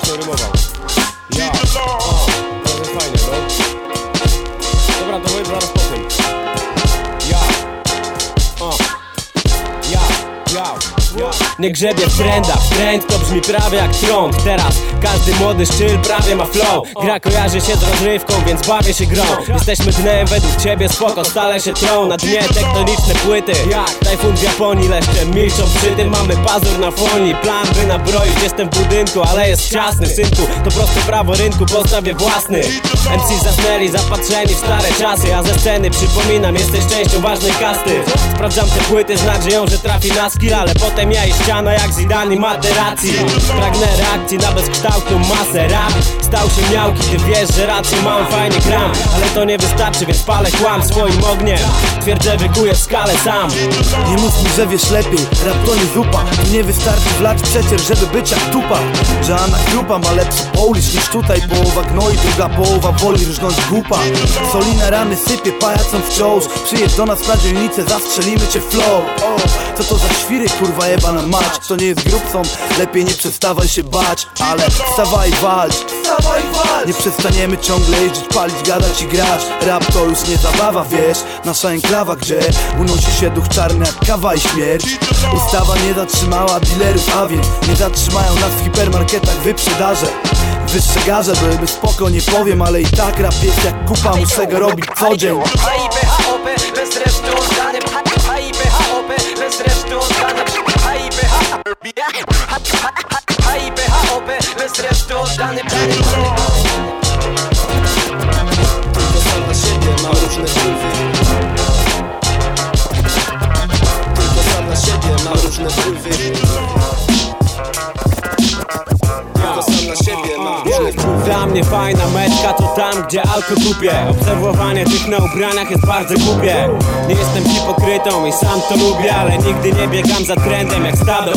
Başarılı olalım. Nie grzebie w trendach, trend to brzmi prawie jak trąd Teraz każdy młody szczyl prawie ma flow. Gra kojarzy się z rozrywką, więc bawię się grą. Jesteśmy dnem według ciebie, spoko, stale się trą. Na dnie tektoniczne płyty Jak tajfun w Japonii, leszcze milczą przy tym. Mamy pazur na fonii, plan by nabroić. Jestem w budynku, ale jest ciasny Synku, to proste prawo rynku, postawię własny. MC zasnęli, zapatrzeni w stare czasy A ze sceny przypominam, jesteś częścią ważnej kasty. Sprawdzam te płyty z nadzieją, że trafi na skill Ale potem ja i ściana jak Zidane i Materazzi Pragnę reakcji na bezkształtną masę Rap stał się miałki, ty wiesz, że rację mam Fajnie gram, ale to nie wystarczy, więc palę kłam swoim ogniem. Twierdzę, wykuję skalę sam. Nie mów mi, że wiesz lepiej, rap to nie zupa. Nie wystarczy wlać przecież, żeby być jak tupa. Żadna grupa ma lepszy Polish niż tutaj. Połowa gnoi, druga połowa woli rżnąć głupa. Soli na rany sypie pajacom wciąż. Przyjedź do nas na dzielnicę, zastrzelimy cię flow Co to za świry, kurwa jebana mać? To nie jest grupcą, lepiej nie przestawaj się bać Ale wstawaj walcz. Nie przestaniemy ciągle jeździć, palić, gadać i grać. Rap to już nie zabawa, wiesz? Nasza enklawa, gdzie unosi się duch czarny jak kawa i śmierć. Ustawa nie zatrzymała dealerów, a więc Nie zatrzymają nas w hipermarketach wyprzedaże. Wyższe garze, byłyby spoko, nie powiem Ale i tak rap jest jak kupa, muszę go robić co dzień. Bez HIPHOP, bez resztu oddany Tylko sam na siebie mam różne wpływy. Tylko sam na siebie mam różne wpływy Dla mnie fajna metka to tam, gdzie alko kupię. Obserwowanie tych na ubraniach jest bardzo głupie. Nie jestem hipokrytą i sam to lubię Ale nigdy nie biegam za trendem jak stado